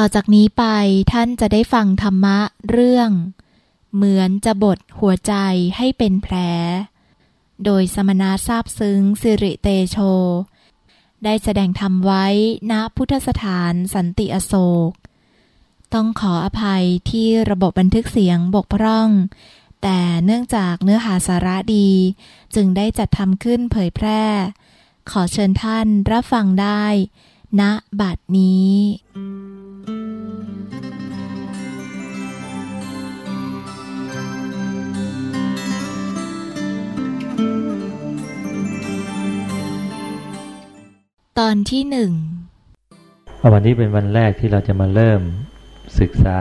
ต่อจากนี้ไปท่านจะได้ฟังธรรมะเรื่อง เหมือนจะบดหัวใจให้เป็นแผล โดยสมณะทราบซึ้งสิริเตโช ได้แสดงธรรมไว้ณพุทธสถานสันติอโศก ต้องขออภัยที่ระบบบันทึกเสียงบกพร่อง แต่เนื่องจากเนื้อหาสาระดี จึงได้จัดทำขึ้นเผยแพร่ ขอเชิญท่านรับฟังได้ณบัดนี้ ตอนที่หนึ่งวันนี้เป็นวันแรกที่เราจะมาเริ่มศึกษา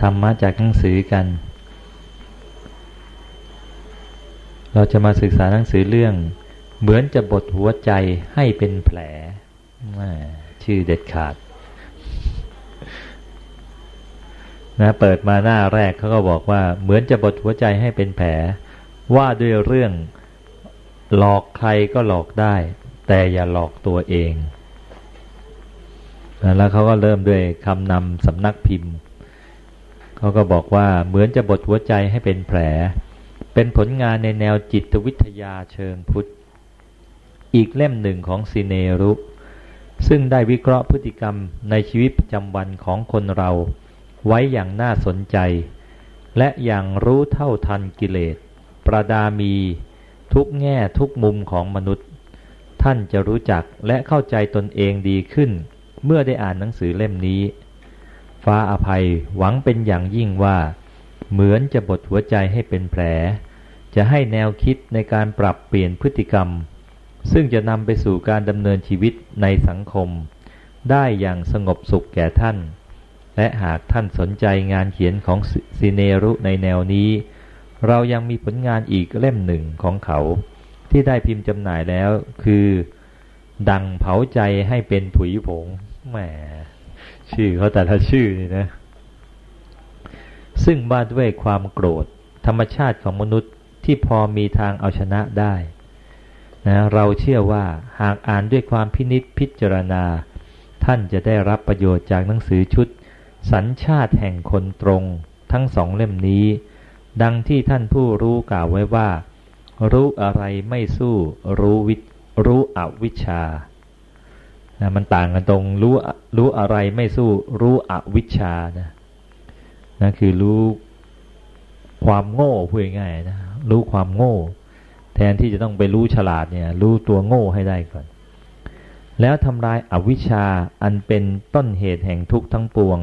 ธรรมะจากหนังสือกัน เราจะมาศึกษาหนังสือเรื่อง เหมือนจะบดหัวใจให้เป็นแผล ชื่อเด็ดขาดนะเปิดมาหน้าแรกเขาก็บอกว่า เหมือนจะบดหัวใจให้เป็นแผล ว่าด้วยเรื่องหลอกใครก็หลอกได้ แต่อย่าหลอกตัวเอง แล้วเขาก็เริ่มด้วยคำนำสำนักพิมพ์ เขาก็บอกว่าเหมือนจะบดหัวใจให้เป็นแผล เป็นผลงานในแนวจิตวิทยาเชิงพุทธ อีกเล่มหนึ่งของซีเนรุ ซึ่งได้วิเคราะห์พฤติกรรมในชีวิตประจำวันของคนเรา ไว้อย่างน่าสนใจ และอย่างรู้เท่าทันกิเลส ประดามี ทุกแง่ทุกมุมของมนุษย์ ท่านจะรู้จักและเข้าใจตนเองดีขึ้น เมื่อได้อ่านหนังสือเล่มนี้ ฟ้าอภัยหวังเป็นอย่างยิ่งว่า เหมือนจะบดหัวใจให้เป็นแผล จะให้แนวคิดในการปรับเปลี่ยนพฤติกรรม ซึ่งจะนำไปสู่การดำเนินชีวิตในสังคม ได้อย่างสงบสุขแก่ท่าน และหากท่านสนใจงานเขียนของซีเนรุในแนวนี้ เรายังมีผลงานอีกเล่มหนึ่งของเขา ที่ได้พิมพ์จำหน่ายแล้ว คือ ดังเผาใจให้เป็นผุยผงแหมชื่อเขาแต่ละชื่อนี่นะ ซึ่งบ้าด้วยความโกรธ ธรรมชาติของมนุษย์ที่พอมีทางเอาชนะได้นะเราเชื่อว่าหากอ่านด้วยความพินิษพิจารณา ท่านจะได้รับประโยชน์จากหนังสือชุด สัญชาติแห่งคนตรง ทั้งสองเล่มนี้ ดังที่ท่านผู้รู้กล่าวไว้ว่า รู้อะไรไม่สู้รู้วิรู้อวิชชานะมันต่างกันตรงรู้รู้อะไรไม่สู้รู้อวิชชานะนะคือรู้ความโง่พูดง่ายนะรู้ความโง่ แทนที่จะต้องไปรู้ฉลาดเนี่ย รู้ตัวโง่ให้ได้ก่อน แล้วทำลายอวิชชาอันเป็นต้นเหตุแห่งทุกข์ทั้งปวง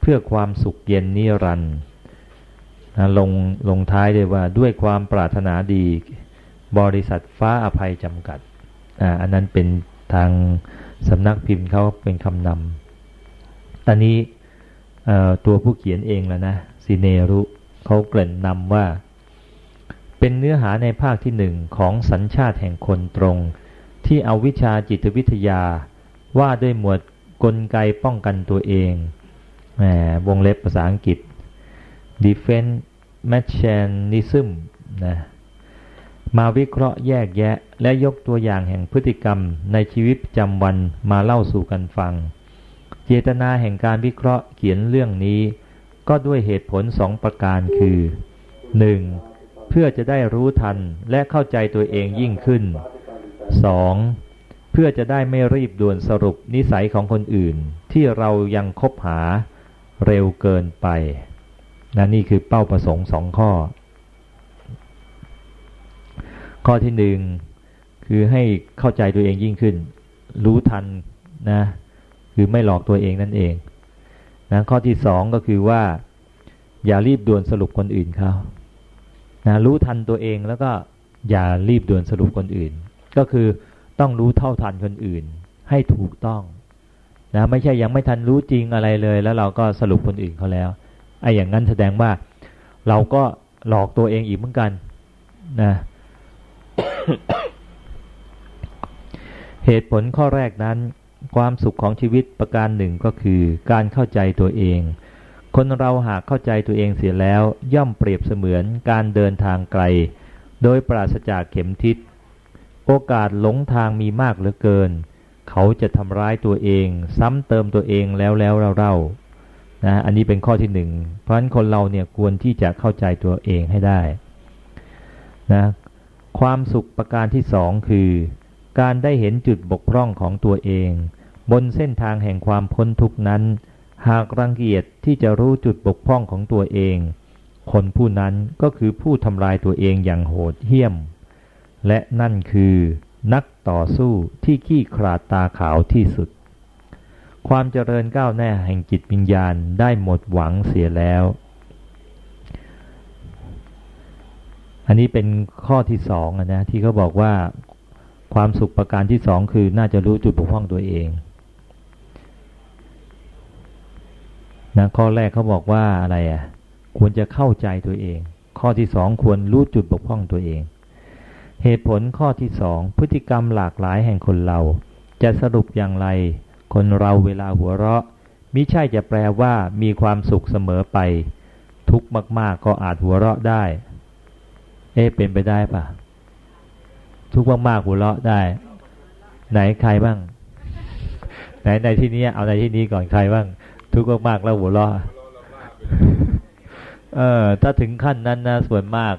เพื่อความสุขเย็นนิรันดร์ ลงลงท้ายเลยว่าด้วยความปรารถนาดี บริษัทฟ้าอภัยจำกัดอ่าอันนั้นเป็นทางสำนักพิมพ์เขาเป็นคำนำตอนนี้ตัวผู้เขียนเองแล้วนะซีเนรุเขาเกริ่นนำว่า เป็นเนื้อหาในภาคที่หนึ่งของสัญชาติแห่งคนตรง ที่เอาวิชาจิตวิทยา ว่าด้วยหมวดกลไกป้องกันตัวเองแหมวงเล็บภาษาอังกฤษ defense mechanism นะมาวิเคราะห์แยกแยะ และยกตัวอย่างแห่งพฤติกรรมในชีวิตประจำวันมาเล่าสู่กันฟัง เจตนาแห่งการวิเคราะห์เขียนเรื่องนี้ ก็ด้วยเหตุผลสองประการคือ 1. เพื่อจะได้รู้ทันและเข้าใจตัวเองยิ่งขึ้น 2. เพื่อจะได้ไม่รีบด่วนสรุปนิสัยของคนอื่น ที่เรายังคบหาเร็วเกินไป นะนี่คือเป้าประสงค์สองข้อ ข้อที่หนึ่งคือให้เข้าใจตัวเองยิ่งขึ้น รู้ทันนะคือไม่หลอกตัวเองนั่นเองนะข้อที่สองก็คือว่า อย่ารีบด่วนสรุปคนอื่นเขานะรู้ทันตัวเองแล้วก็อย่ารีบด่วนสรุปคนอื่น ก็คือต้องรู้เท่าทันคนอื่น ให้ถูกต้องนะไม่ใช่ยังไม่ทันรู้จริงอะไรเลย แล้วเราก็สรุปคนอื่นเขาแล้ว ไอ้อย่างนั้นแสดงว่าเราก็หลอกตัวเองอีกเหมือนกันนะเหตุผลข้อแรกนั้น ความสุขของชีวิตประการหนึ่งก็คือการเข้าใจตัวเอง คนเราหากเข้าใจตัวเองเสียแล้ว ย่อมเปรียบเสมือนการเดินทางไกล โดยปราศจากเข็มทิศ โอกาสหลงทางมีมากเหลือเกิน เขาจะทำร้ายตัวเอง ซ้ำเติมตัวเองแล้วแล้วเล่า นะอันนี้เป็นข้อที่หนึ่งเพราะฉะนั้นคนเราเนี่ยควรที่จะเข้าใจตัวเองให้ได้นะความสุขประการที่สองคือ การได้เห็นจุดบกพร่องของตัวเอง บนเส้นทางแห่งความพ้นทุกนั้น หากรังเกียจที่จะรู้จุดบกพร่องของตัวเอง คนผู้นั้นก็คือผู้ทำลายตัวเองอย่างโหดเหี้ยม และนั่นคือนักต่อสู้ที่ขี้ขลาดตาขาวที่สุด ความเจริญก้าวหน้าแห่งจิตวิญญาณได้หมดหวังเสียแล้ว อันนี้เป็นข้อที่สองนะที่เขาบอกว่าความสุขประการที่สองคือน่าจะรู้จุดบกพร่องตัวเองนะข้อแรกเขาบอกว่าอะไรอะควรจะเข้าใจตัวเอง ข้อที่สองควรรู้จุดบกพร่องตัวเอง เหตุผลข้อที่สองพฤติกรรมหลากหลายแห่งคนเรา จะสรุปอย่างไร คนเราเวลาหัวเราะมิใช่จะแปลว่ามีความสุขเสมอไป ทุกมาก ๆ ก็อาจหัวเราะได้ เอ๊เป็นไปได้ปะทุกมากๆหัวเราะได้ ไหนใครบ้าง ไหนในที่นี้เอาในที่นี้ก่อนใครบ้าง ทุกมากๆแล้วหัวเราะเออ ถ้าถึงขั้นนั้นนะส่วนมาก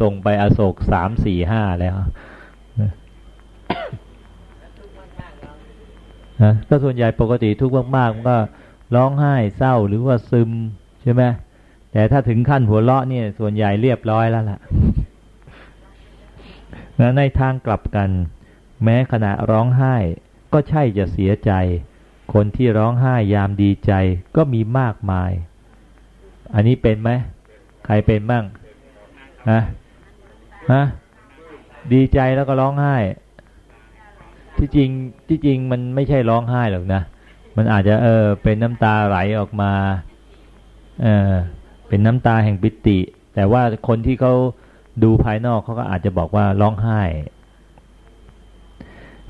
ส่งไปอโศกสามสี่ห้าแล้ว นะก็ส่วนใหญ่ปกติทุกข์มากๆมันก็ร้องไห้เศร้าหรือว่าซึมใช่ไหมแต่ถ้าถึงขั้นหัวเราะเนี่ย ส่วนใหญ่เรียบร้อยแล้วล่ะนะในทางกลับกัน แม้ขณะร้องไห้ ก็ใช่จะเสียใจ คนที่ร้องไห้ยามดีใจก็มีมากมาย อันนี้เป็นไหมใครเป็นบ้างฮะฮะดีใจแล้วก็ร้องไห้ ที่จริงที่จริงมันไม่ใช่ร้องไห้หรอกนะ มันอาจจะเออเป็นน้ำตาไหลออกมาเออเป็นน้ำตาแห่งปิติ แต่ว่าคนที่เขาดูภายนอกเขาก็อาจจะบอกว่าร้องไห้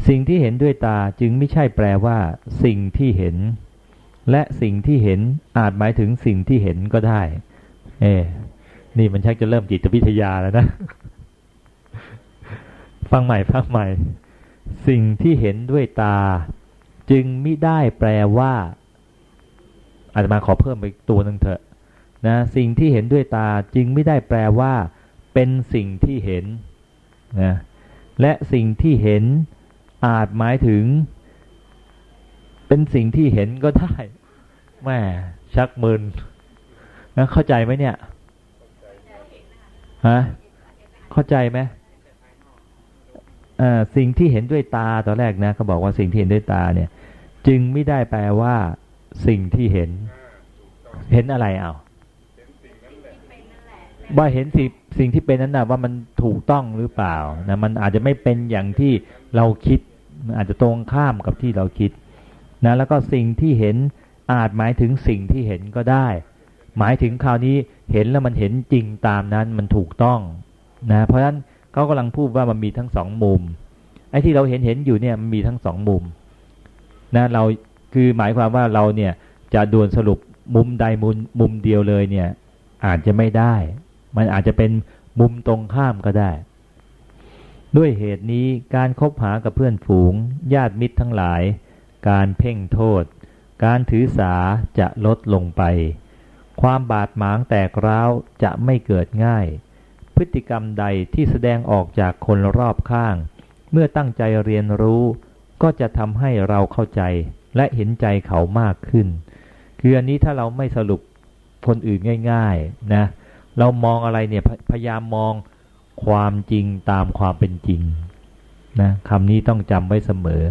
สิ่งที่เห็นด้วยตาจึงไม่ใช่แปลว่า สิ่งที่เห็น และสิ่งที่เห็นอาจหมายถึงสิ่งที่เห็นก็ได้ เอนี่มันชักจะเริ่มจิตวิทยาแล้วนะ ฟังใหม่ฟังใหม่ สิ่งที่เห็นด้วยตา จึงไม่ได้แปลว่าอาจจะมาขอเพิ่มอีกตัวหนึ่งเถอะนะสิ่งที่เห็นด้วยตาจึงไม่ได้แปลว่า เป็นสิ่งที่เห็นนะและสิ่งที่เห็นอาจหมายถึง เป็นสิ่งที่เห็นก็ได้แม่ชักมืนนะเข้าใจไหมเนี่ยฮะเข้าใจไหม สิ่งที่เห็นด้วยตาตอนแรกนะเขาบอกว่าสิ่งที่เห็นด้วยตาเนี่ย จึงไม่ได้แปลว่า สิ่งที่เห็น เห็นอะไรเอาว่าเห็นสิ่งสิ่งที่เป็นนั้นนะว่ามันถูกต้องหรือเปล่านะมันอาจจะไม่เป็นอย่างที่เราคิดอาจจะตรงข้ามกับที่เราคิดนะแล้วก็สิ่งที่เห็นอาจหมายถึงสิ่งที่เห็นก็ได้ หมายถึงคราวนี้เห็นแล้วมันเห็นจริงตามนั้นมันถูกต้องนะเพราะฉะนั้น เขากำลังพูดว่ามันมีทั้งสองมุม ไอ้ที่เราเห็นเห็นอยู่เนี่ยมันมีทั้งสองมุมนะเราคือหมายความว่าเราเนี่ยจะด่วนสรุปมุมใดมุมมุมเดียวเลยเนี่ย อาจจะไม่ได้ มันอาจจะเป็นมุมตรงข้ามก็ได้ ด้วยเหตุนี้การคบหากับเพื่อนฝูง ญาติมิตรทั้งหลาย การเพ่งโทษ การถือสาจะลดลงไป ความบาดหมางแตกร้าวจะไม่เกิดง่าย พฤติกรรมใดที่แสดงออกจากคนรอบข้าง เมื่อตั้งใจเรียนรู้ ก็จะทำให้เราเข้าใจ และเห็นใจเขามากขึ้น คืออันนี้ถ้าเราไม่สรุปคนอื่นง่ายๆนะเรามองอะไรเนี่ยพพยายามมองความจริงตามความเป็นจริงนะคำนี้ต้องจำไว้เสมอ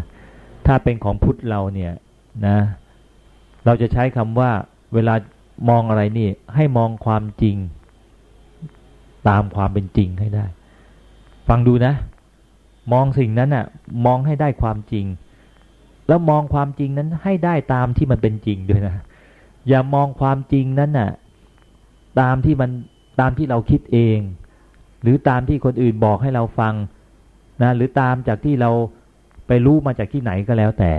ถ้าเป็นของพุทธเราเนี่ยนะเราจะใช้คำว่าเวลามองอะไรนี่ให้มองความจริง ตามความเป็นจริงให้ได้ ฟังดูนะ มองสิ่งนั้นน่ะ มองให้ได้ความจริง แล้วมองความจริงนั้นให้ได้ตามที่มันเป็นจริงด้วยนะ อย่ามองความจริงนั้นน่ะ ตามที่มันตามที่เราคิดเอง หรือตามที่คนอื่นบอกให้เราฟังนะหรือตามจากที่เราไปรู้มาจากที่ไหนก็แล้วแต่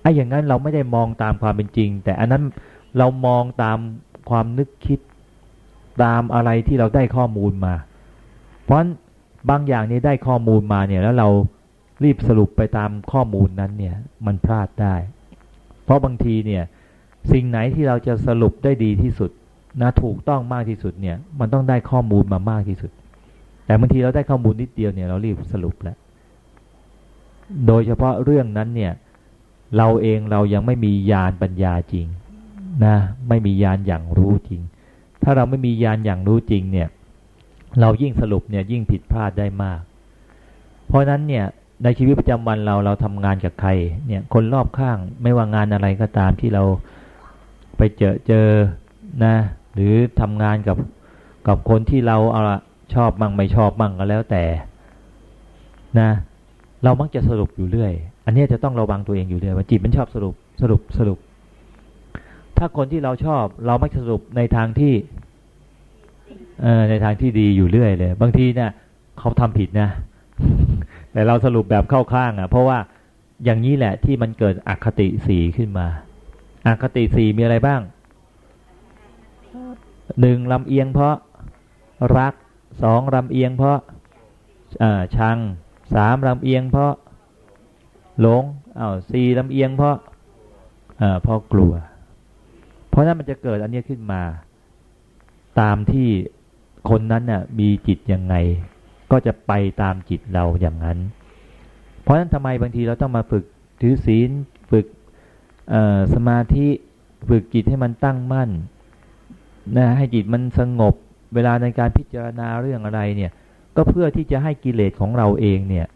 ไอ้อย่างนั้นเราไม่ได้มองตามความเป็นจริง แต่อันนั้นเรามองตามความนึกคิด ตามอะไรที่เราได้ข้อมูลมา เพราะบางอย่างนี้ได้ข้อมูลมาเนี่ยแล้วเรารีบสรุปไปตามข้อมูลนั้นเนี่ยมันพลาดได้ เพราะบางทีเนี่ยสิ่งไหนที่เราจะสรุปได้ดีที่สุดนะถูกต้องมากที่สุดเนี่ยมันต้องได้ข้อมูลมามากที่สุด แต่บางทีเราได้ข้อมูลนิดเดียวเนี่ยเรารีบสรุปแล้ว โดยเฉพาะเรื่องนั้นเนี่ยเราเองเรายังไม่มีญาณปัญญาจริงนะไม่มีญาณอย่างรู้จริง ถ้าเราไม่มีญาณอย่างรู้จริงเนี่ย เรายิ่งสรุปเนี่ยยิ่งผิดพลาดได้มาก เพราะนั้นเนี่ยในชีวิตประจำวันเราเราทำงานกับใคร เนี่ยคนรอบข้างไม่ว่างานอะไรก็ตามที่เราไปเจอเจอนะ หรือทำงานกับกับคนที่เราเอาชอบมั่งไม่ชอบมั่งก็แล้วแต่นะ เรามักจะสรุปอยู่เรื่อย อันนี้จะต้องระวังตัวเองอยู่เรื่อยว่าจิตมันชอบสรุปสรุปสรุป ถ้าคนที่เราชอบ เรามักสรุปในทางที่เอในทางที่ดีอยู่เรื่อยเลย บางทีเนะี่ยเขาทำผิดนะ แต่เราสรุปแบบเข้าข้างอะ เพราะว่าอย่างนี้แหละที่มันเกิดอคติสีขึ้นมาอคติสีมีอะไรบ้าง หนึ่งลำเอียงเพราะรัก สองลำเอียงเพราะชัง สามลำเอียงเพราะหลงอ้าวสี่ลำเอียงเพราะเพราะกลัว เพราะนั้นมันจะเกิดอันนี้ขึ้นมา ตามที่คนนั้นน่ะมีจิตยังไง ก็จะไปตามจิตเราอย่างนั้น เพราะฉะนั้นทำไมบางทีเราต้องมาฝึกถือศีลฝึกสมาธิฝึกจิตให้มันตั้งมั่นนะให้จิตมันสงบ เวลาในการพิจารณาเรื่องอะไรเนี่ย ก็เพื่อที่จะให้กิเลสของเราเองเนี่ย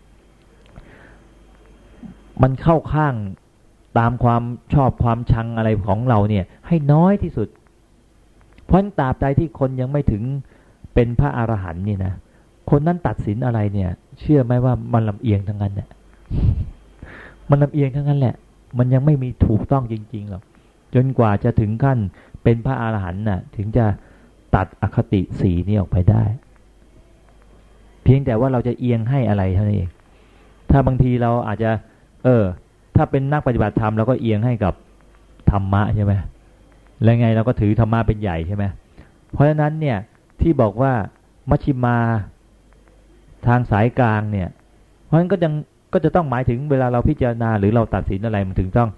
มันเข้าข้าง ตามความชอบความชังอะไรของเราเนี่ย ให้น้อยที่สุด เพราะตราบใดที่คนยังไม่ถึงเป็นพระอรหันต์นี่นะคนนั้นตัดสินอะไรเนี่ย เชื่อไหมว่ามันลำเอียงทั้งนั้นเนี่ยมันลำเอียงทั้งนั้นแหละ มันยังไม่มีถูกต้องจริงๆหรอกจนกว่าจะถึงขั้นเป็นพระอรหันต์น่ะ ถึงจะตัดอคติสีนี้ออกไปได้ เพียงแต่ว่าเราจะเอียงให้อะไรเท่านั้นเองถ้าบางทีเราอาจจะ เออ ถ้าเป็นนักปฏิบัติธรรมเราก็เอียงให้กับธรรมะใช่ไหมแล้วไงเราก็ถือธรรมะเป็นใหญ่ใช่ไหมเพราะฉะนั้นเนี่ยที่บอกว่ามัชชิมาทางสายกลางเนี่ย เพราะฉะนั้นก็ยังก็จะต้องหมายถึงเวลาเราพิจารณาหรือเราตัดสินอะไรมันถึงต้อง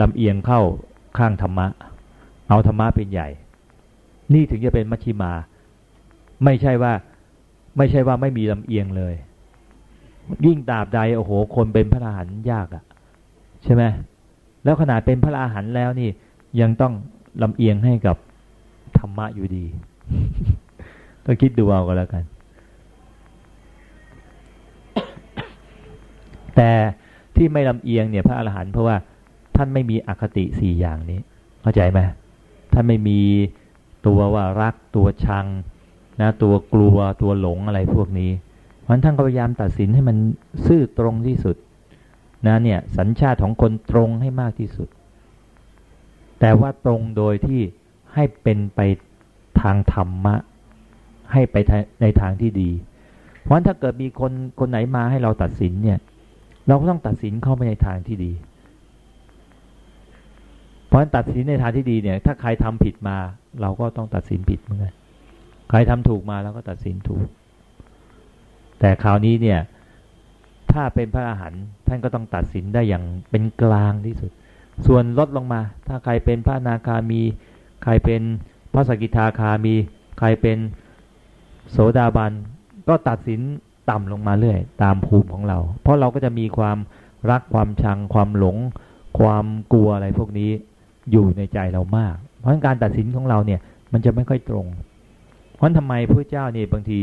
ลำเอียงเข้าข้างธรรมะ เอาธรรมะเป็นใหญ่ นี่ถึงจะเป็นมัชชิมา ไม่ใช่ว่า ไม่ใช่ว่าไม่มีลำเอียงเลย ยิ่งตาบใดโอ้โห คนเป็นพระอรหันต์ยากอะ่ะ ใช่ไหมแล้วขนาดเป็นพระอรหันต์แล้วนี่ ยังต้องลำเอียงให้กับธรรมะอยู่ดี ก็คิดดูเอาก็แล้วกัน แต่ที่ไม่ลำเอียงเนี่ย พระอรหันต์เพราะว่าท่านไม่มีอคติสี่อย่างนี้ เข้าใจไหมท่านไม่มีตัวว่ารักตัวชังนะตัวกลัวตัวหลงอะไรพวกนี้เพราะท่านก็พยายามตัดสินให้มันซื่อตรงที่สุด นะเนี่ยสัญชาติของคนตรงให้มากที่สุด แต่ว่าตรงโดยที่ให้เป็นไปทางธรรมะ ให้ไปในทางที่ดี เพราะถ้าเกิดมีคนคนไหนมาให้เราตัดสินเนี่ย เราก็ต้องตัดสินเข้าไปในทางที่ดี เพราะตัดสินในทางที่ดีเนี่ย ถ้าใครทำผิดมา เราก็ต้องตัดสินผิดเหมือนกันใครทำถูกมาเราก็ตัดสินถูก แต่คราวนี้เนี่ย ถ้าเป็นพระอาหารท่านก็ต้องตัดสินได้อย่างเป็นกลางที่สุด ส่วนลดลงมา ถ้าใครเป็นพระนาคามี ใครเป็นพระสกิทาคามี ใครเป็นโสดาบัน ก็ตัดสินต่ำลงมาเรื่อย ตามภูมิของเรา เพราะเราก็จะมีความรักความชัง ความหลง ความกลัวอะไรพวกนี้อยู่ในใจเรามาก เพราะการตัดสินของเราเนี่ยมันจะไม่ค่อยตรง เพราะทำไมพระเจ้านี่บางที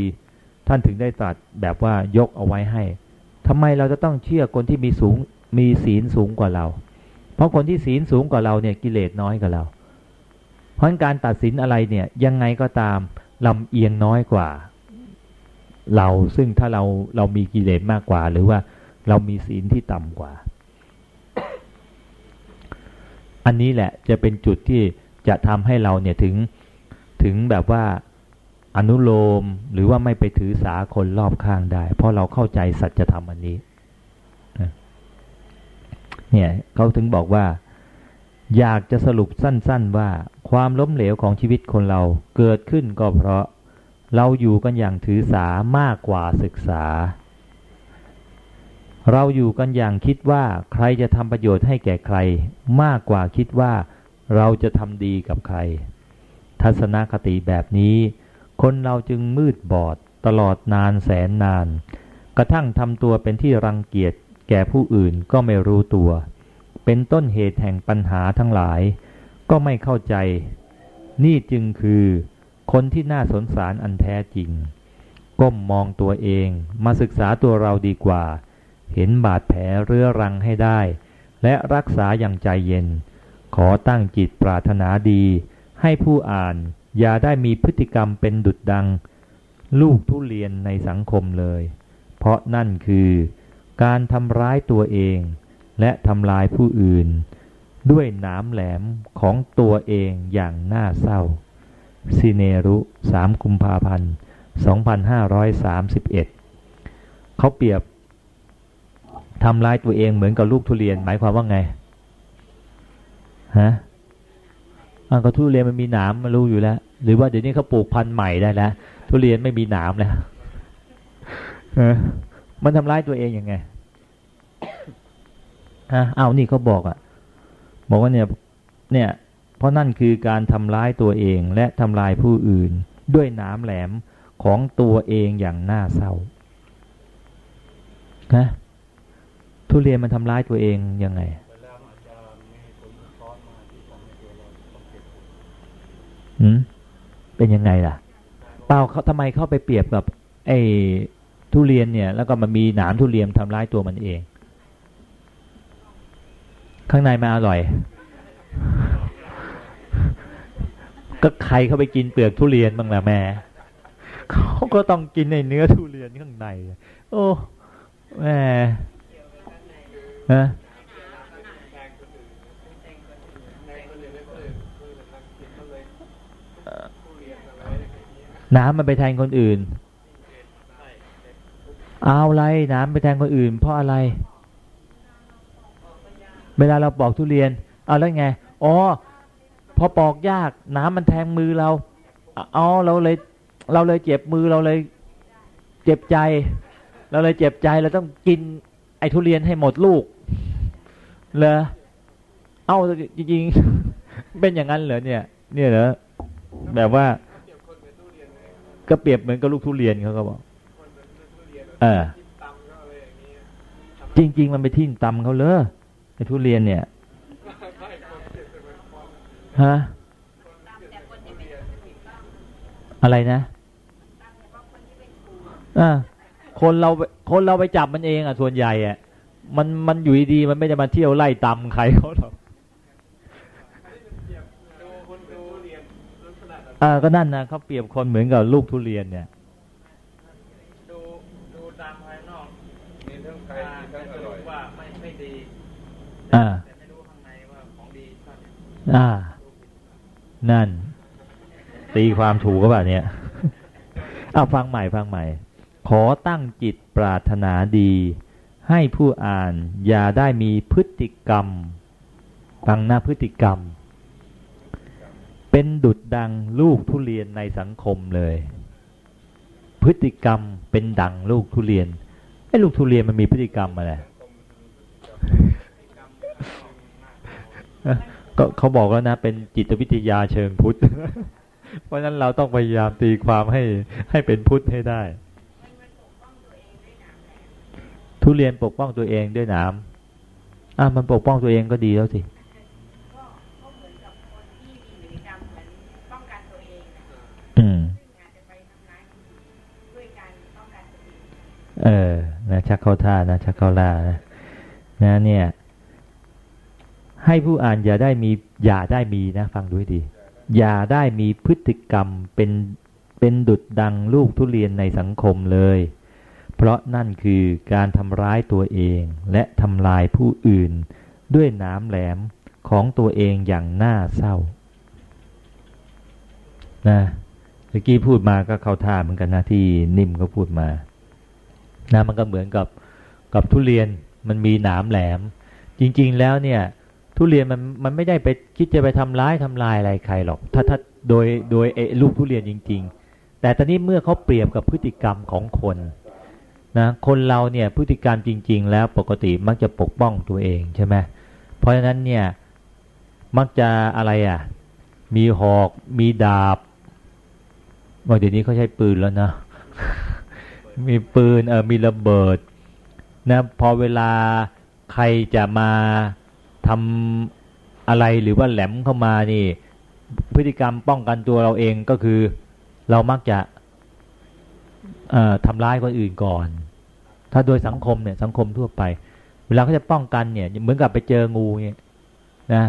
ท่านถึงได้ตรัสแบบว่ายกเอาไว้ให้ ทำไมเราจะต้องเชื่อคนที่มีสูงมีศีลสูงกว่าเรา เพราะคนที่ศีลสูงกว่าเราเนี่ยกิเลสน้อยกว่าเรา เพราะการตัดสินอะไรเนี่ยยังไงก็ตามลำเอียงน้อยกว่า เราซึ่งถ้าเราเรามีกิเลสมากกว่า หรือว่าเรามีศีลที่ต่ำกว่า อันนี้แหละจะเป็นจุดที่จะทำให้เราเนี่ยถึงถึงแบบว่า อนุโลมหรือว่าไม่ไปถือสาคนรอบข้างได้ เพราะเราเข้าใจสัจธรรมอันนี้เนี่ยเขาถึงบอกว่า อยากจะสรุปสั้น ๆ ว่าความล้มเหลวของชีวิตคนเราเกิดขึ้นก็เพราะเราอยู่กันอย่างถือสามากกว่าศึกษา เราอยู่กันอย่างคิดว่าใครจะทำประโยชน์ให้แก่ใคร มากกว่าคิดว่าเราจะทำดีกับใคร ทัศนคติแบบนี้ คนเราจึงมืดบอดตลอดนานแสนนาน กระทั่งทำตัวเป็นที่รังเกียจแก่ผู้อื่นก็ไม่รู้ตัว เป็นต้นเหตุแห่งปัญหาทั้งหลาย ก็ไม่เข้าใจ นี่จึงคือคนที่น่าสงสารอันแท้จริง ก้มมองตัวเองมาศึกษาตัวเราดีกว่า เห็นบาดแผลเรื้อรังให้ได้ และรักษาอย่างใจเย็น ขอตั้งจิตปรารถนาดี ให้ผู้อ่าน อย่าได้มีพฤติกรรมเป็นดุดดัง ลูกทุเรียนในสังคมเลย เพราะนั่นคือการทำร้ายตัวเอง และทำลายผู้อื่น ด้วยหนามแหลมของตัวเองอย่างน่าเศร้าซิเนรุสามกุมภาพันธ์ 2531 เขาเปรียบทำร้ายตัวเองเหมือนกับลูกทุเรียน หมายความว่าไง ฮะ อันก็ทุเรียนมันมีหนามมารู้อยู่แล้ว หรือว่าเดี๋ยวนี้เขาปลูกพันธุ์ใหม่ได้แล้วทุเรียนไม่มีหนามแล้วมันทำร้ายตัวเองอยังไงฮะเอานี่เขาบอกอะ่ะ บอกว่าเนี่ย เนี่ย เพราะนั่นคือการทำร้ายตัวเองและทำลายผู้อื่น ด้วยน้ำแหลมของตัวเองอย่างน่าเศร้านะทุเรียนมันทำร้ายตัวเองยังไงอืม เป็นยังไงล่ะ เปล่าเขาทำไมเข้าไปเปรียบกับ ไอ้ทุเรียนเนี่ย แล้วก็มันมีหนามทุเรียนทำร้ายตัวมันเอง ข้างในมันอร่อย ก็ใครเข้าไปกินเปลือกทุเรียนบ้างล่ะแม่เขาก็ต้องกินในเนื้อทุเรียนข้างใน โอ้แม่ฮะ น้ำมันไปแทนคนอื่น เอาอะไรน้ำไปแทนคนอื่น เพราะอะไร เวลาเราปอกทุเรียน เอาแล้วไง อ๋อ พอปอกยาก น้ำมันแทงมือเรา อ๋อ เราเลย เราเลยเจ็บมือเราเลย เจ็บใจ เราเลยเจ็บใจเราต้องกินไอ้ทุเรียนให้หมดลูกเหรอเอ้าจริงๆ เป็นอย่างนั้นเหรอเนี่ย เนี่ยเหรอแบบว่า ก็เปรียบเหมือนกับลูกทุเรียนเขาก็บอกเออจริง ๆ มันไปทิ่มตำเขาเลยไอ้ทุเรียนเนี่ยฮะอะไรนะอ่าคนเราคนเราไปจับมันเองอะส่วนใหญ่อะมันมันอยู่ดีมันไม่ได้มาเที่ยวไล่ตำใครเขาหรอก อ่าก็นั่นนะเขาเปรียบคนเหมือนกับลูกทุเรียนเนี่ยดูดูตามภายนอกมีทั้งใครทั้งอร่อยว่าไม่ไม่ดีอ่าแต่ไม่รู้ข้างในว่าของดีอ่า นั่น ตีความถูกก็แบบเนี้ยเอาฟังใหม่ฟังใหม่ ขอตั้งจิตปรารถนาดี ให้ผู้อ่านอย่าได้มีพฤติกรรมฟังหน้าพฤติกรรม เป็นดุดดังลูกทุเรียนในสังคมเลย พฤติกรรมเป็นดังลูกทุเรียนไอ้ลูกทุเรียนมันมีพฤติกรรมอะไรก็เขาบอกแล้วนะเป็นจิตวิทยาเชิงพุทธ เพราะฉะนั้นเราต้องพยายามตีความให้ให้เป็นพุทธให้ได้ ทุเรียนปกป้องตัวเองด้วยน้ำอะมันปกป้องตัวเองก็ดีแล้วสิ อืมเออ นะชักเข้าท่านะชักเข้าล่านะนะเนี่ย ให้ผู้อ่านอย่าได้มี อย่าได้มีนะ ฟังดูให้ดี อย่าได้มีพฤติกรรมเป็นเป็นดุดดังลูกทุเรียนในสังคมเลย เพราะนั่นคือการทำร้ายตัวเอง และทำลายผู้อื่น ด้วยน้ำแหลมของตัวเองอย่างน่าเศร้า นะ เมื่อกี้พูดมาก็เข้าท่าเหมือนกันนะที่นิ่มก็พูดมานะมันก็เหมือนกับกับทุเรียนมันมีหนามแหลม จริง ๆ แล้วเนี่ย ทุเรียนมันมันไม่ได้ไปคิดจะไปทำร้ายทำลายอะไรใครหรอก ถ้าถ้าโดยโดยไอ้ลูกทุเรียนจริง ๆ แต่ตอนนี้เมื่อเขาเปรียบกับพฤติกรรมของคนนะคนเราเนี่ยพฤติกรรมจริง ๆ แล้วปกติมักจะปกป้องตัวเองใช่ไหมเพราะฉะนั้นเนี่ยมักจะอะไรอะมีหอก มีดาบ ว่าเดี๋ยวนี้เขาใช้ปืนแล้วนะ มีปืนเออมีระเบิดนะพอเวลาใครจะมาทำอะไรหรือว่าแหลมเข้ามานี่ พฤติกรรมป้องกันตัวเราเองก็คือ เรามักจะทำร้ายคนอื่นก่อน ถ้าโดยสังคมเนี่ยสังคมทั่วไป เวลาเขาจะป้องกันเนี่ย เหมือนกับไปเจองูเนี่ยนะ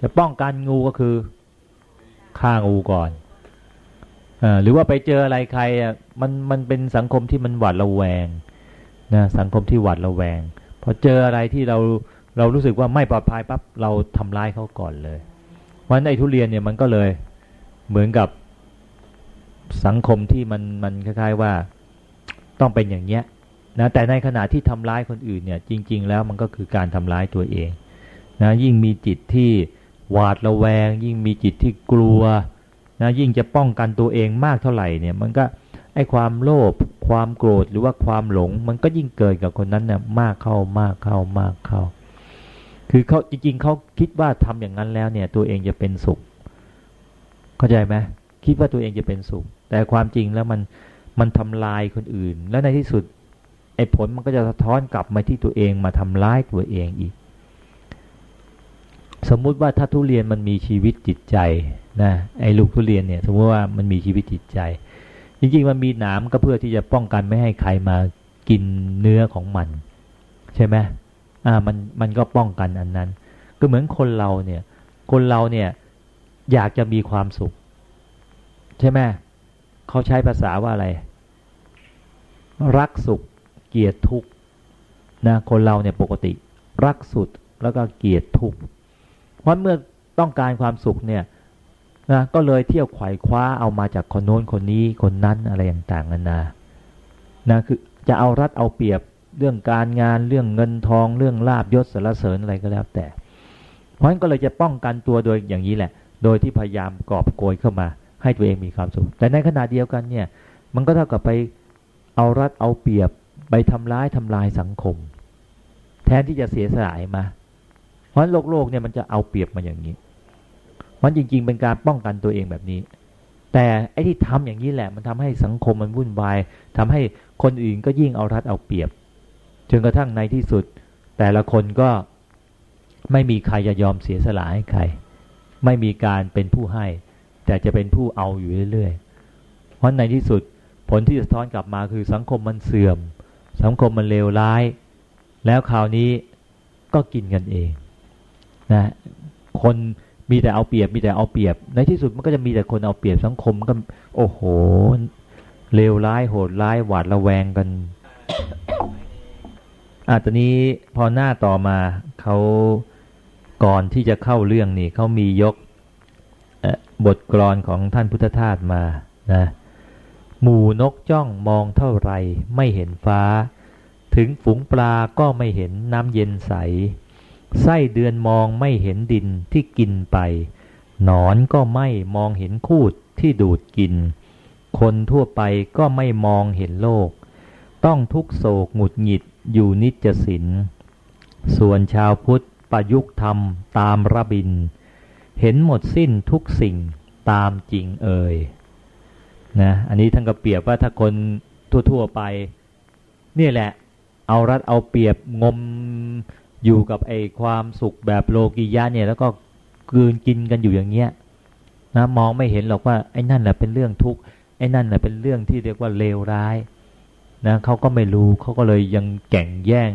จะป้องกันงูก็คือฆ่างูก่อน หรือว่าไปเจออะไรใครอะมันมันเป็นสังคมที่มันหวาดระแวงนะสังคมที่หวาดระแวงพอเจออะไรที่เราเรารู้สึกว่าไม่ปลอดภัยปั๊บเราทำร้ายเขาก่อนเลยเพราะฉะนั้นไอ้ทุเรียนเนี่ยมันก็เลยเหมือนกับสังคมที่มันมันคล้าย ๆว่าต้องเป็นอย่างเนี้ยนะแต่ในขณะที่ทำร้ายคนอื่นเนี่ยจริง ๆ แล้วมันก็คือการทำร้ายตัวเองนะยิ่งมีจิตที่หวาดระแวง ยิ่งมีจิตที่กลัว นะยิ่งจะป้องกันตัวเองมากเท่าไหร่เนี่ยมันก็ไอ้ความโลภความโกรธหรือว่าความหลง มันก็ยิ่งเกิดกับคนนั้นเนี่ยมากเข้ามากเข้ามากเข้า คือเขาจริงๆเขาคิดว่าทำอย่างนั้นแล้วเนี่ย ตัวเองจะเป็นสุข เข้าใจไหมคิดว่าตัวเองจะเป็นสุข แต่ความจริงแล้วมันมันทำลายคนอื่น แล้วในที่สุดไอ้ผลมันก็จะสะท้อนกลับมาที่ตัวเองมาทำร้ายตัวเองอีก สมมุติว่าถ้าทุเรียนมันมีชีวิตจิตใจนะไอ้ลูกทุเรียนเนี่ย สมมติว่ามันมีชีวิตจิตใจ จริงๆมันมีหนามก็เพื่อที่จะป้องกันไม่ให้ใครมากินเนื้อของมัน ใช่ไหมอ่ามันมันก็ป้องกันอันนั้น ก็เหมือนคนเราเนี่ย คนเราเนี่ยอยากจะมีความสุข ใช่ไหมเขาใช้ภาษาว่าอะไร รักสุขเกลียดทุกนะคนเราเนี่ยปกติ รักสุดแล้วก็เกลียดทุก เพราะเมื่อต้องการความสุขเนี่ยนะก็เลยเที่ยวไขว่คว้าเอามาจากคนโน้นคนนี้คนนั้นอะไรต่างๆนานานะคือจะเอารัดเอาเปรียบเรื่องการงานเรื่องเงินทองเรื่องลาบยศสารเสริญอะไรก็แล้วแต่ เพราะฉะนั้นก็เลยจะป้องกันตัวโดยอย่างนี้แหละ โดยที่พยายามกอบโกยเข้ามา ให้ตัวเองมีความสุข แต่ในขณะเดียวกันเนี่ยมันก็เท่ากับไปเอารัดเอาเปรียบไปทำร้ายทำลายสังคม แทนที่จะเสียสละมา เพราะโลกโลกเนี่ยมันจะเอาเปรียบมาอย่างนี้มันจริง ๆ เป็นการป้องกันตัวเองแบบนี้ แต่ไอ้ที่ทำอย่างนี้แหละ มันทำให้สังคมมันวุ่นวายทำให้คนอื่นก็ยิ่งเอารัดเอาเปรียบจนกระทั่งในที่สุด แต่ละคนก็ไม่มีใครจะยอมเสียสละให้ใคร ไม่มีการเป็นผู้ให้ แต่จะเป็นผู้เอาอยู่เรื่อยๆ เพราะในที่สุดผลที่สะท้อนกลับมาคือสังคมมันเสื่อม สังคมมันเลวร้าย แล้วคราวนี้ก็กินกันเอง นะคนมีแต่เอาเปรียบมีแต่เอาเปรียบ ในที่สุดมันก็จะมีแต่คนเอาเปรียบสังคมก็ โอ้โหเลวร้ายโหดร้ายหวาดระแวงกันอะตอนนี้พอหน้าต่อมาเขาก่อนที่จะเข้าเรื่องนี่เขามียกบทกรอนของท่านพุทธทาสมานะหมู่นกจ้องมองเท่าไรไม่เห็นฟ้า ถึงฝูงปลาก็ไม่เห็นน้ำเย็นใส ไส้เดือนมองไม่เห็นดินที่กินไป หนอนก็ไม่มองเห็นคูดที่ดูดกิน คนทั่วไปก็ไม่มองเห็นโลก ต้องทุกโศกหงุดหงิดอยู่นิจสิน ส่วนชาวพุทธประยุกต์ธรรมตามระบิน เห็นหมดสิ้นทุกสิ่งตามจริงเอ่ยนะอันนี้ท่านก็เปรียบว่าถ้าคนทั่ว ๆ ไป นี่แหละ เอารัดเอาเปรียบงม อยู่กับไอ้ความสุขแบบโลกียะเนี่ย แล้วก็กืนกินกันอยู่อย่างเงี้ยนะมองไม่เห็นหรอกว่าไอ้นั่นแหละเป็นเรื่องทุกข์ไอ้นั่นแหละเป็นเรื่องที่เรียกว่าเลวร้ายนะเขาก็ไม่รู้เขาก็เลยยังแก่งแย่ง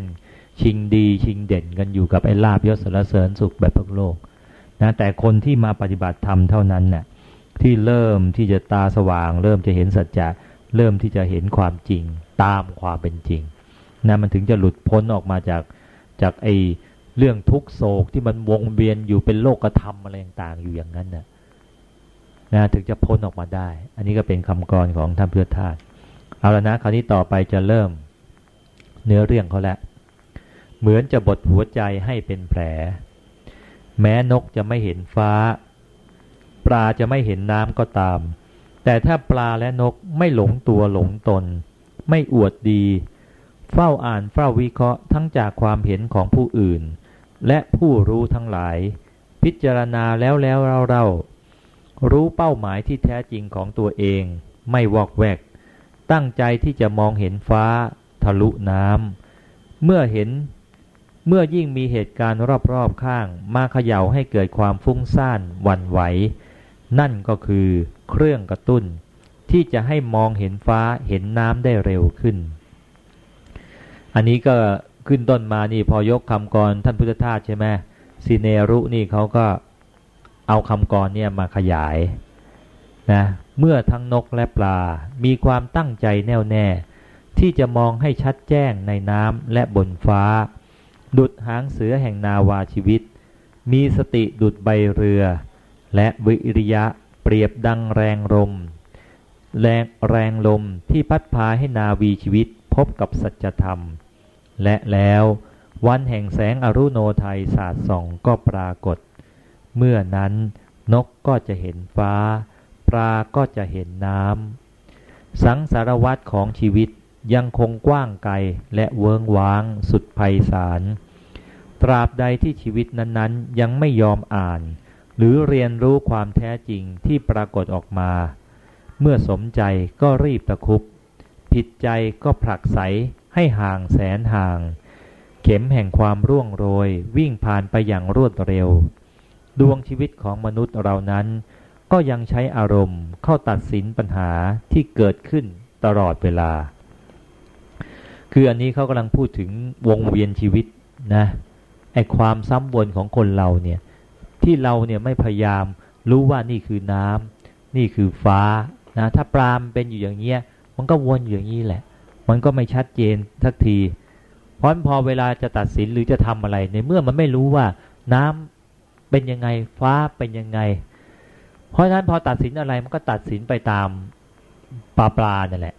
ชิงดี ชิงเด่นกันอยู่กับไอ้ลาบยศสารเสริญสุขแบบพวกโลกนะแต่คนที่มาปฏิบัติธรรมเท่านั้นนะ่ะที่เริ่มที่จะตาสว่าง เริ่มจะเห็นสัจจะเริ่มที่จะเห็นความจริง ตามความเป็นจริงนะมันถึงจะหลุดพ้นออกมาจาก จากไอเรื่องทุกโศกที่มันวงเวียนอยู่เป็นโลกธรรมอะไรต่างๆอยู่อย่างนั้นนะนะถึงจะพ้นออกมาได้ อันนี้ก็เป็นคำกรของท่านเพื่อทาสเอาละนะคราวนี้ต่อไปจะเริ่มเนื้อเรื่องเขาแล้วเหมือนจะบดหัวใจให้เป็นแผล แม้นกจะไม่เห็นฟ้า ปลาจะไม่เห็นน้ำก็ตาม แต่ถ้าปลาและนกไม่หลงตัวหลงตน ไม่อวดดี เฝ้าอ่านเฝ้าวิเคราะห์ทั้งจากความเห็นของผู้อื่น และผู้รู้ทั้งหลาย พิจารณาแล้วแล้วเราเรารู้เป้าหมายที่แท้จริงของตัวเอง ไม่วอกแวก ตั้งใจที่จะมองเห็นฟ้า ทะลุน้ำเมื่อเห็นเมื่อยิ่งมีเหตุการณ์รอบๆข้าง มาเขย่าให้เกิดความฟุ้งซ่านวันไหว นั่นก็คือเครื่องกระตุ้น ที่จะให้มองเห็นฟ้าเห็นน้ำได้เร็วขึ้น อันนี้ก็ขึ้นต้นมานี่พอยกคำกรท่านพุทธทาสใช่ไหมซีเนรุนี่เขาก็เอาคำกรเนี่ยมาขยายนะเมื่อทั้งนกและปลา มีความตั้งใจแน่วแน่ ที่จะมองให้ชัดแจ้งในน้ำและบนฟ้า ดุดหางเสือแห่งนาวาชีวิต มีสติดุดใบเรือ และวิริยะเปรียบดังแรงลมแรงแรงลมที่พัดพาให้นาวีชีวิต พบกับสัจธรรม และแล้ววันแห่งแสงอรุโนไทยสาดส่องก็ปรากฏ เมื่อนั้นนกก็จะเห็นฟ้า ปลาก็จะเห็นน้ำ สังสารวัตรของชีวิตยังคงกว้างไกลและเวิงว้างสุดไพศาล ตราบใดที่ชีวิตนั้นๆ ยังไม่ยอมอ่าน หรือเรียนรู้ความแท้จริงที่ปรากฏออกมา เมื่อสมใจก็รีบตะคุบ ผิดใจก็ผลักไสให้ห่างแสนห่าง เข็มแห่งความร่วงโรย วิ่งผ่านไปอย่างรวดเร็ว ดวงชีวิตของมนุษย์เรานั้น ก็ยังใช้อารมณ์เข้าตัดสินปัญหาที่เกิดขึ้นตลอดเวลา คืออันนี้เขากำลังพูดถึงวงเวียนชีวิตนะไอความซ้ำวนของคนเราเนี่ยที่เราเนี่ยไม่พยายามรู้ว่านี่คือน้ำนี่คือฟ้านะถ้าปรามเป็นอยู่อย่างเงี้ย มันก็วนอยู่อย่างนี้แหละ มันก็ไม่ชัดเจนทักทีเพราะพอเวลาจะตัดสินหรือจะทำอะไร ในเมื่อมันไม่รู้ว่าน้ำเป็นยังไงฟ้าเป็นยังไง เพราะฉะนั้นพอตัดสินอะไรมันก็ตัดสินไปตามปลาปลาเนั่นแหละ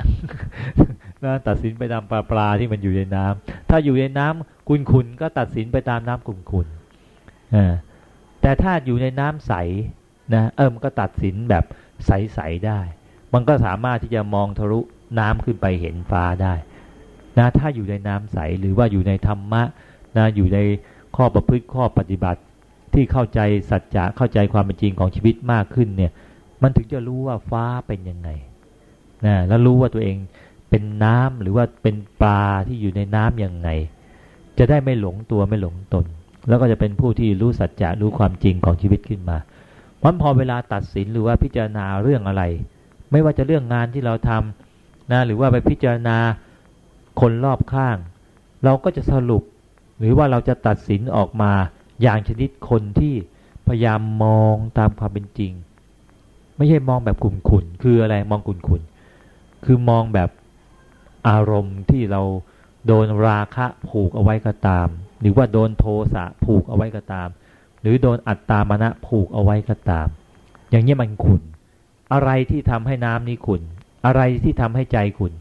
นะตัดสินไปตามปลาปลาที่มันอยู่ในน้ำถ้าอยู่ในน้ำคุนคุนก็ตัดสินไปตามน้ำคุนคุนแต่ถ้าอยู่ในน้ำใสนะเออมันก็ตัดสินแบบใสๆได้ มันก็สามารถที่จะมองทะลุน้ำขึ้นไปเห็นฟ้าได้นะถ้าอยู่ในน้ำใสหรือว่าอยู่ในธรรมะนะอยู่ในข้อประพฤติข้อปฏิบัติที่เข้าใจสัจจะเข้าใจความเป็นจริงของชีวิตมากขึ้นเนี่ยมันถึงจะรู้ว่าฟ้าเป็นยังไงนะแล้วรู้ว่าตัวเองเป็นน้ำหรือว่าเป็นปลาที่อยู่ในน้ํำยังไง จะได้ไม่หลงตัวไม่หลงตน แล้วก็จะเป็นผู้ที่รู้สัจจะรู้ความจริงของชีวิตขึ้นมาเพราะพอเวลาตัดสินหรือว่าพิจารณาเรื่องอะไร ไม่ว่าจะเรื่องงานที่เราทำนะหรือว่าไปพิจารณาคนรอบข้าง เราก็จะสรุป หรือว่าเราจะตัดสินออกมาอย่างชนิดคนที่พยายามมองตามความเป็นจริง ไม่ใช่มองแบบขุ่นขุนคืออะไรมองขุ่นขุนคือมองแบบอารมณ์ที่เราโดนราคะผูกเอาไว้ก็ตาม หรือว่าโดนโทสะผูกเอาไว้ก็ตาม หรือโดนอัตตามณะผูกเอาไว้ก็ตาม อย่างนี้มันขุน อะไรที่ทำให้น้ำนี้ขุนอะไรที่ทำให้ใจขุน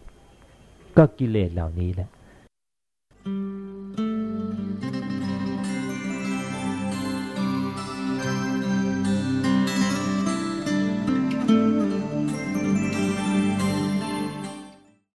ก็กิเลสเหล่านี้แหละ